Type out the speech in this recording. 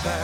driver.